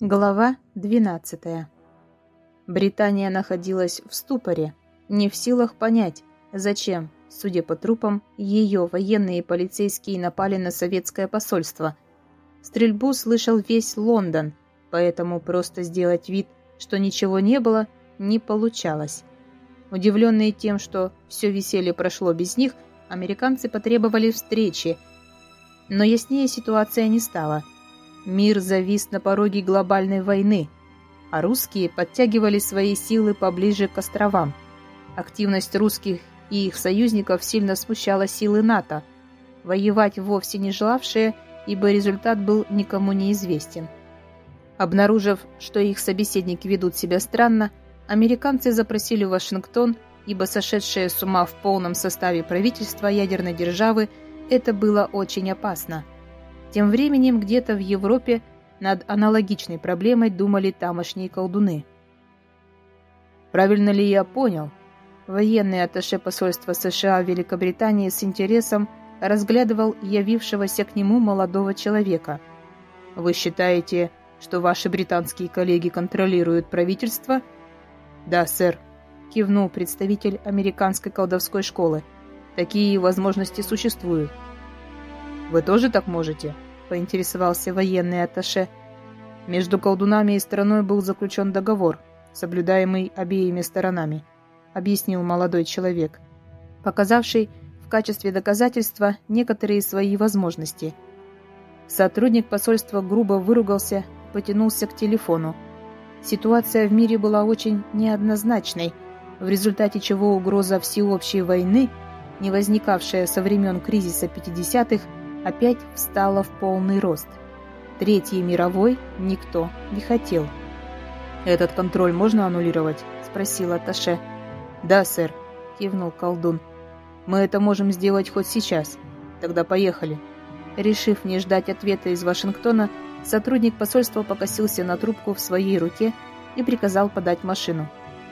Глава 12. Британия находилась в ступоре, не в силах понять, зачем, судя по трупам, ее военные и полицейские напали на советское посольство. Стрельбу слышал весь Лондон, поэтому просто сделать вид, что ничего не было, не получалось. Удивленные тем, что все веселье прошло без них, американцы потребовали встречи, но яснее ситуация не стала – Мир завис на пороге глобальной войны, а русские подтягивали свои силы поближе к островам. Активность русских и их союзников сильно смущала силы НАТО, воевать вовсе не желавшие, ибо результат был никому неизвестен. Обнаружив, что их собеседники ведут себя странно, американцы запросили Вашингтон, ибо сошедшее с ума в полном составе правительства ядерной державы это было очень опасно – тем временем где-то в Европе над аналогичной проблемой думали тамошние колдуны. Правильно ли я понял? Военный атташе посольства США в Великобритании с интересом разглядывал явившегося к нему молодого человека. Вы считаете, что ваши британские коллеги контролируют правительство? Да, сэр, кивнул представитель американской колдовской школы. Такие возможности существуют. Вы тоже так можете? Поинтересовался военный атташе. Между колдунами и страной был заключен договор, соблюдаемый обеими сторонами, объяснил молодой человек, показавший в качестве доказательства некоторые свои возможности. Сотрудник посольства грубо выругался, потянулся к телефону. Ситуация в мире была очень неоднозначной, в результате чего угроза всеобщей войны, не возникавшая со времен кризиса 50-х, опять встала в полный рост. Третьей мировой никто не хотел. «Этот контроль можно аннулировать?» – спросила Таше. «Да, сэр», – кивнул колдун. «Мы это можем сделать хоть сейчас. Тогда поехали». Решив не ждать ответа из Вашингтона, сотрудник посольства покосился на трубку в своей руке и приказал подать машину.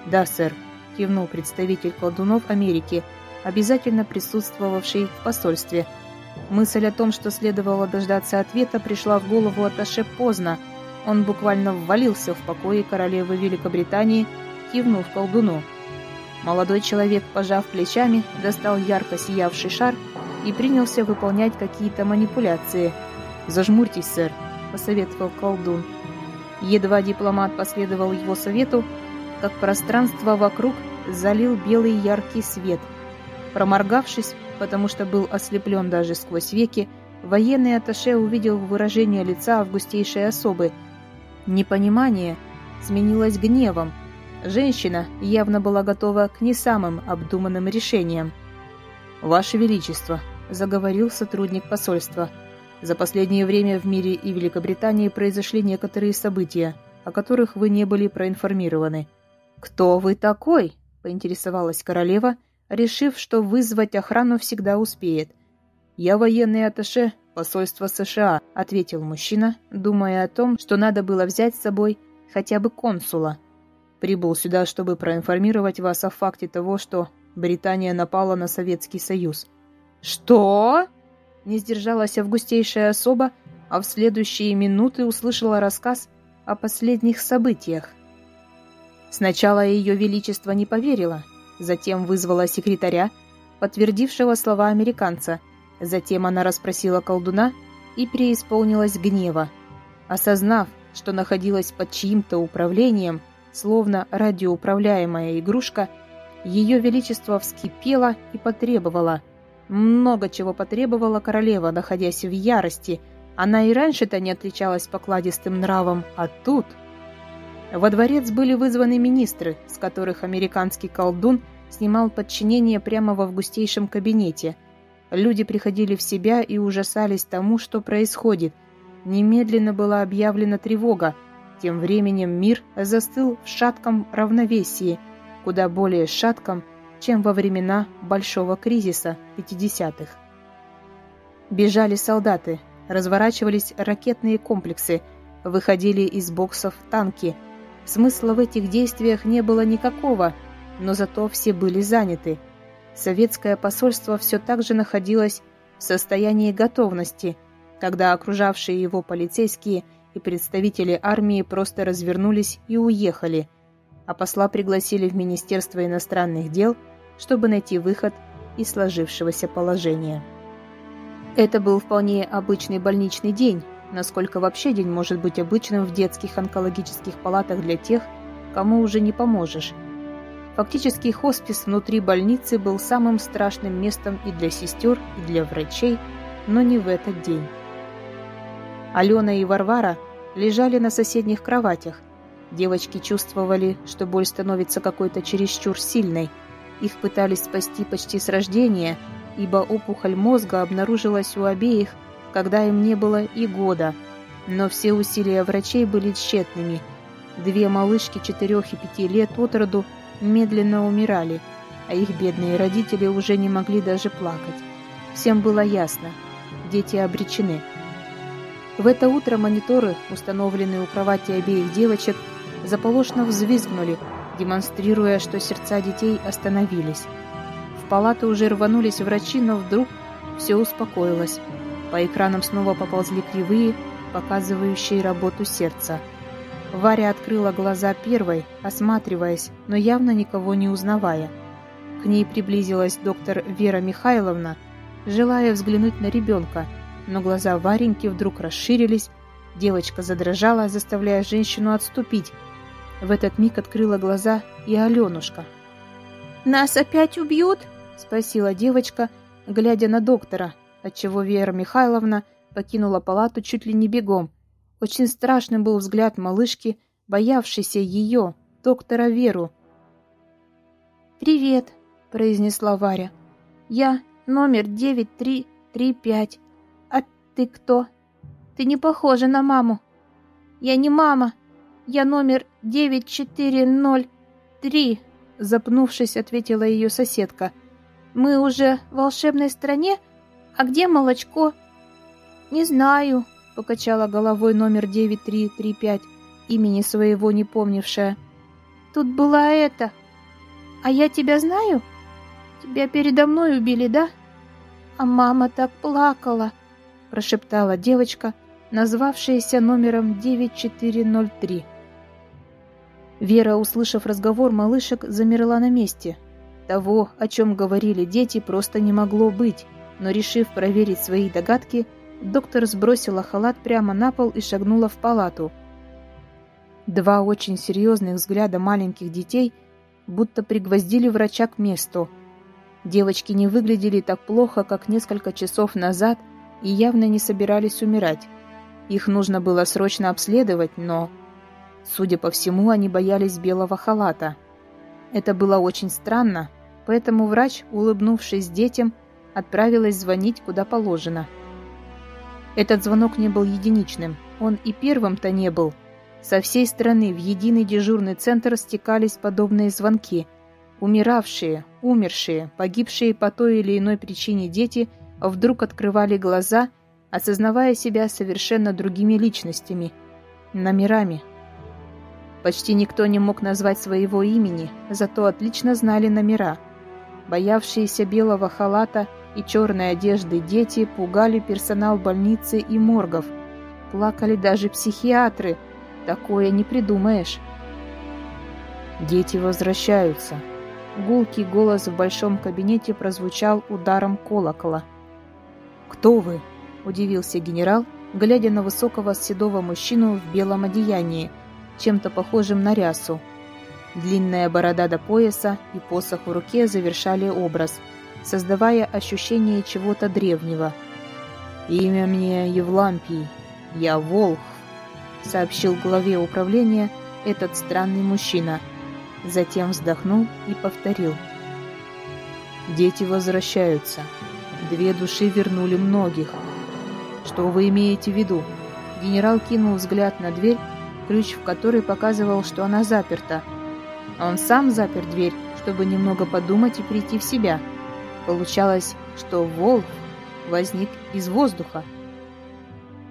«Да, сэр», – кивнул представитель колдунов Америки, обязательно присутствовавший в посольстве – Мысль о том, что следовало дождаться ответа, пришла в голову Аташе поздно. Он буквально ввалился в покои королевы Великобритании, кивнув колдуну. Молодой человек, пожав плечами, достал ярко сиявший шар и принялся выполнять какие-то манипуляции. «Зажмурьтесь, сэр», — посоветовал колдун. Едва дипломат последовал его совету, как пространство вокруг залил белый яркий свет. Проморгавшись, потому что был ослеплен даже сквозь веки, военный атташе увидел выражение лица августейшей особы. Непонимание сменилось гневом. Женщина явно была готова к не самым обдуманным решениям. «Ваше Величество», — заговорил сотрудник посольства, — «за последнее время в мире и Великобритании произошли некоторые события, о которых вы не были проинформированы». «Кто вы такой?» — поинтересовалась королева — решив, что вызвать охрану всегда успеет. «Я военный атташе посольства США», — ответил мужчина, думая о том, что надо было взять с собой хотя бы консула. «Прибыл сюда, чтобы проинформировать вас о факте того, что Британия напала на Советский Союз». «Что?» — не сдержалась августейшая особа, а в следующие минуты услышала рассказ о последних событиях. Сначала ее величество не поверило — Затем вызвала секретаря, подтвердившего слова американца. Затем она расспросила колдуна и преисполнилась гнева. Осознав, что находилась под чьим-то управлением, словно радиоуправляемая игрушка, ее величество вскипело и потребовало. Много чего потребовала королева, находясь в ярости. Она и раньше-то не отличалась покладистым нравом, а тут... Во дворец были вызваны министры, с которых американский колдун снимал подчинение прямо в августейшем кабинете. Люди приходили в себя и ужасались тому, что происходит. Немедленно была объявлена тревога. Тем временем мир застыл в шатком равновесии, куда более шатком, чем во времена Большого кризиса 50-х. Бежали солдаты, разворачивались ракетные комплексы, выходили из боксов танки – Смысла в этих действиях не было никакого, но зато все были заняты. Советское посольство все так же находилось в состоянии готовности, когда окружавшие его полицейские и представители армии просто развернулись и уехали, а посла пригласили в Министерство иностранных дел, чтобы найти выход из сложившегося положения. Это был вполне обычный больничный день, насколько вообще день может быть обычным в детских онкологических палатах для тех, кому уже не поможешь. Фактически хоспис внутри больницы был самым страшным местом и для сестер, и для врачей, но не в этот день. Алена и Варвара лежали на соседних кроватях. Девочки чувствовали, что боль становится какой-то чересчур сильной. Их пытались спасти почти с рождения, ибо опухоль мозга обнаружилась у обеих, когда им не было и года. Но все усилия врачей были тщетными. Две малышки четырех и пяти лет от роду медленно умирали, а их бедные родители уже не могли даже плакать. Всем было ясно – дети обречены. В это утро мониторы, установленные у кровати обеих девочек, заполошно взвизгнули, демонстрируя, что сердца детей остановились. В палату уже рванулись врачи, но вдруг все успокоилось. По экранам снова поползли кривые, показывающие работу сердца. Варя открыла глаза первой, осматриваясь, но явно никого не узнавая. К ней приблизилась доктор Вера Михайловна, желая взглянуть на ребенка, но глаза Вареньки вдруг расширились, девочка задрожала, заставляя женщину отступить. В этот миг открыла глаза и Аленушка. «Нас опять убьют?» — спросила девочка, глядя на доктора, отчего Вера Михайловна покинула палату чуть ли не бегом. Очень страшным был взгляд малышки, боявшейся ее, доктора Веру. «Привет», — произнесла Варя. «Я номер 9335. А ты кто? Ты не похожа на маму». «Я не мама. Я номер 9403», — запнувшись, ответила ее соседка. «Мы уже в волшебной стране? А где молочко?» «Не знаю», — покачала головой номер 9335, имени своего не помнившая. «Тут была это. А я тебя знаю?» Тебя передо мной убили, да? А мама так плакала, прошептала девочка, назвавшаяся номером 9403. Вера, услышав разговор малышек, замерла на месте. Того, о чем говорили дети, просто не могло быть, но, решив проверить свои догадки, доктор сбросила халат прямо на пол и шагнула в палату. Два очень серьезных взгляда маленьких детей будто пригвоздили врача к месту – Девочки не выглядели так плохо, как несколько часов назад и явно не собирались умирать. Их нужно было срочно обследовать, но... Судя по всему, они боялись белого халата. Это было очень странно, поэтому врач, улыбнувшись детям, отправилась звонить куда положено. Этот звонок не был единичным, он и первым-то не был. Со всей страны в единый дежурный центр стекались подобные звонки – Умиравшие, умершие, погибшие по той или иной причине дети вдруг открывали глаза, осознавая себя совершенно другими личностями, номерами. Почти никто не мог назвать своего имени, зато отлично знали номера. Боявшиеся белого халата и черной одежды дети пугали персонал больницы и моргов. Плакали даже психиатры. Такое не придумаешь. «Дети возвращаются», Гулкий голос в большом кабинете прозвучал ударом колокола. «Кто вы?» – удивился генерал, глядя на высокого седого мужчину в белом одеянии, чем-то похожим на рясу. Длинная борода до пояса и посох в руке завершали образ, создавая ощущение чего-то древнего. «Имя мне Евлампий. Я Волх», — сообщил главе управления этот странный мужчина — затем вздохнул и повторил. «Дети возвращаются. Две души вернули многих. Что вы имеете в виду?» Генерал кинул взгляд на дверь, ключ в которой показывал, что она заперта. Он сам запер дверь, чтобы немного подумать и прийти в себя. Получалось, что волк возник из воздуха.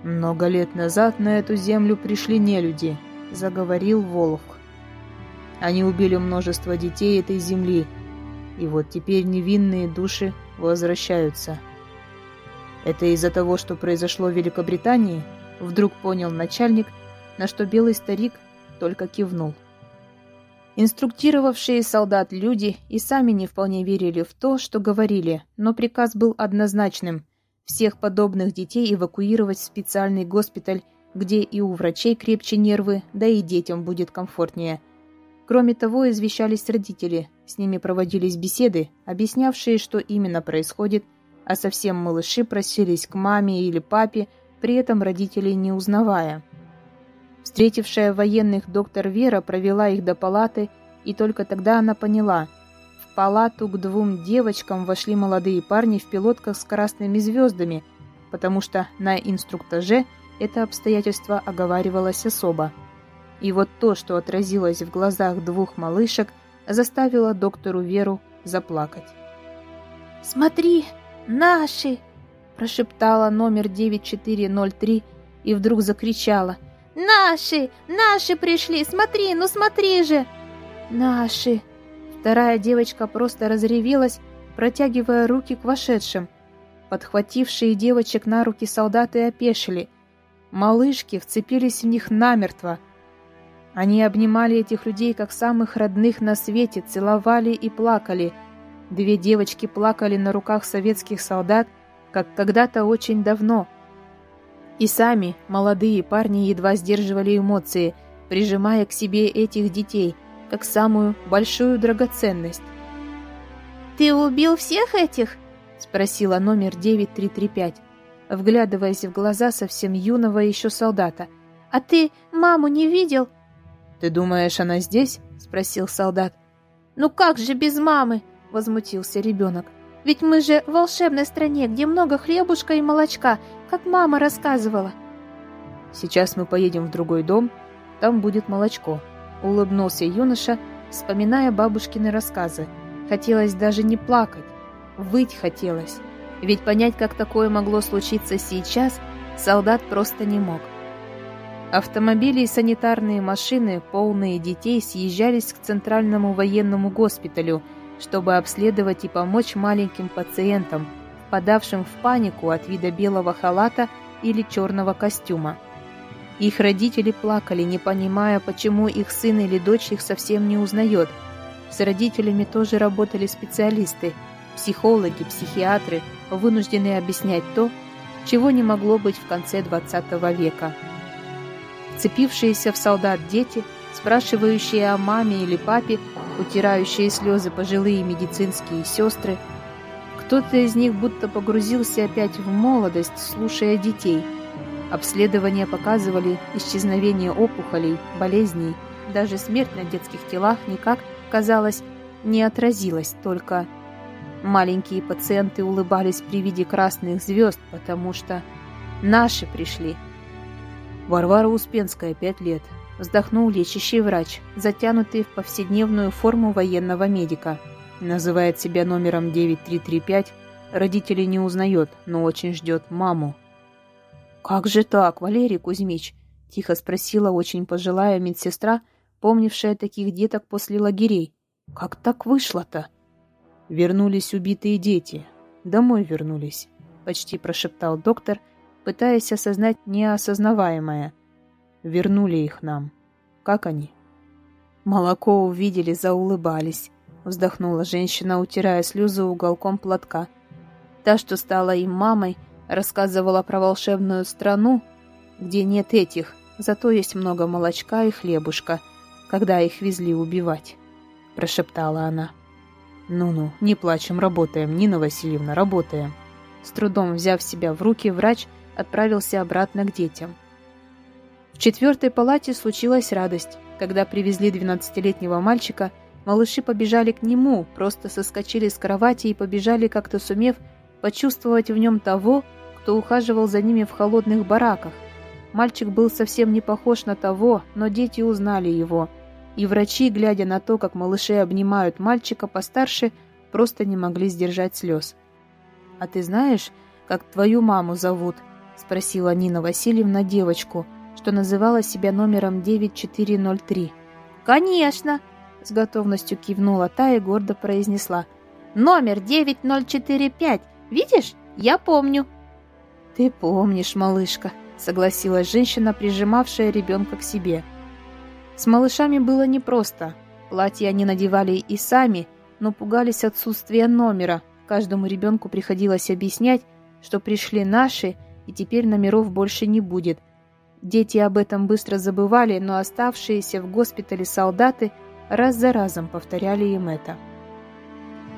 «Много лет назад на эту землю пришли нелюди», — заговорил Волк. Они убили множество детей этой земли, и вот теперь невинные души возвращаются. Это из-за того, что произошло в Великобритании? Вдруг понял начальник, на что белый старик только кивнул. Инструктировавшие солдат люди и сами не вполне верили в то, что говорили, но приказ был однозначным – всех подобных детей эвакуировать в специальный госпиталь, где и у врачей крепче нервы, да и детям будет комфортнее. Кроме того, извещались родители, с ними проводились беседы, объяснявшие, что именно происходит, а совсем малыши просились к маме или папе, при этом родителей не узнавая – Встретившая военных доктор Вера провела их до палаты, и только тогда она поняла. В палату к двум девочкам вошли молодые парни в пилотках с красными звездами, потому что на инструктаже это обстоятельство оговаривалось особо. И вот то, что отразилось в глазах двух малышек, заставило доктору Веру заплакать. «Смотри, наши!» – прошептала номер 9403 и вдруг закричала – «Наши! Наши пришли! Смотри, ну смотри же!» «Наши!» Вторая девочка просто разревелась, протягивая руки к вошедшим. Подхватившие девочек на руки солдаты опешили. Малышки вцепились в них намертво. Они обнимали этих людей как самых родных на свете, целовали и плакали. Две девочки плакали на руках советских солдат, как когда-то очень давно – и сами молодые парни едва сдерживали эмоции, прижимая к себе этих детей, как самую большую драгоценность. «Ты убил всех этих?» — спросила номер 9335, вглядываясь в глаза совсем юного еще солдата. «А ты маму не видел?» «Ты думаешь, она здесь?» — спросил солдат. «Ну как же без мамы?» — возмутился ребенок. Ведь мы же в волшебной стране, где много хлебушка и молочка, как мама рассказывала. Сейчас мы поедем в другой дом, там будет молочко. Улыбнулся юноша, вспоминая бабушкины рассказы. Хотелось даже не плакать, выть хотелось. Ведь понять, как такое могло случиться сейчас, солдат просто не мог. Автомобили и санитарные машины, полные детей, съезжались к центральному военному госпиталю – чтобы обследовать и помочь маленьким пациентам, впадавшим в панику от вида белого халата или черного костюма. Их родители плакали, не понимая, почему их сын или дочь их совсем не узнает. С родителями тоже работали специалисты, психологи, психиатры, вынужденные объяснять то, чего не могло быть в конце XX века. Цепившиеся в солдат дети, спрашивающие о маме или папе, утирающие слезы пожилые медицинские сестры. Кто-то из них будто погрузился опять в молодость, слушая детей. Обследования показывали исчезновение опухолей, болезней. Даже смерть на детских телах никак, казалось, не отразилась, только маленькие пациенты улыбались при виде красных звезд, потому что наши пришли. Варвара Успенская, пять лет, Вздохнул лечащий врач, затянутый в повседневную форму военного медика. Называет себя номером 9335. Родителей не узнает, но очень ждет маму. «Как же так, Валерий Кузьмич?» – тихо спросила очень пожилая медсестра, помнившая таких деток после лагерей. «Как так вышло-то?» «Вернулись убитые дети. Домой вернулись», – почти прошептал доктор, пытаясь осознать неосознаваемое – вернули их нам. Как они? Молоко увидели, заулыбались. Вздохнула женщина, утирая слезы уголком платка. Та, что стала им мамой, рассказывала про волшебную страну, где нет этих, зато есть много молочка и хлебушка, когда их везли убивать, прошептала она. «Ну-ну, не плачем, работаем, Нина Васильевна, работаем». С трудом взяв себя в руки, врач отправился обратно к детям. В четвертой палате случилась радость. Когда привезли 12-летнего мальчика, малыши побежали к нему, просто соскочили с кровати и побежали, как-то сумев почувствовать в нем того, кто ухаживал за ними в холодных бараках. Мальчик был совсем не похож на того, но дети узнали его. И врачи, глядя на то, как малыши обнимают мальчика постарше, просто не могли сдержать слез. «А ты знаешь, как твою маму зовут?» – спросила Нина Васильевна девочку – что называла себя номером 9403. «Конечно!» — с готовностью кивнула та и гордо произнесла. «Номер 9045! Видишь? Я помню!» «Ты помнишь, малышка!» — согласилась женщина, прижимавшая ребенка к себе. С малышами было непросто. Платья они надевали и сами, но пугались отсутствия номера. Каждому ребенку приходилось объяснять, что пришли наши, и теперь номеров больше не будет. Дети об этом быстро забывали, но оставшиеся в госпитале солдаты раз за разом повторяли им это.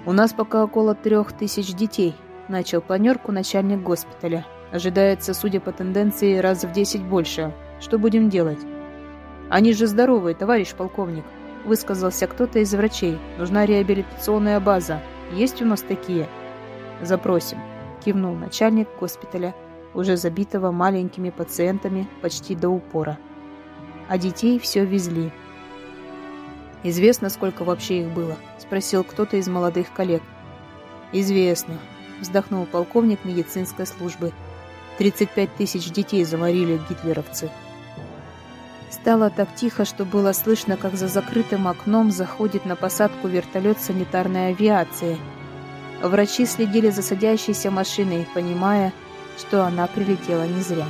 «У нас пока около трех тысяч детей», — начал планерку начальник госпиталя. «Ожидается, судя по тенденции, раз в десять больше. Что будем делать?» «Они же здоровые, товарищ полковник», — высказался кто-то из врачей. «Нужна реабилитационная база. Есть у нас такие?» «Запросим», — кивнул начальник госпиталя, уже забитого маленькими пациентами почти до упора. А детей все везли. «Известно, сколько вообще их было?» — спросил кто-то из молодых коллег. «Известно», — вздохнул полковник медицинской службы. «35 тысяч детей заморили гитлеровцы». Стало так тихо, что было слышно, как за закрытым окном заходит на посадку вертолет санитарной авиации. Врачи следили за садящейся машиной, понимая, что она прилетела не зря.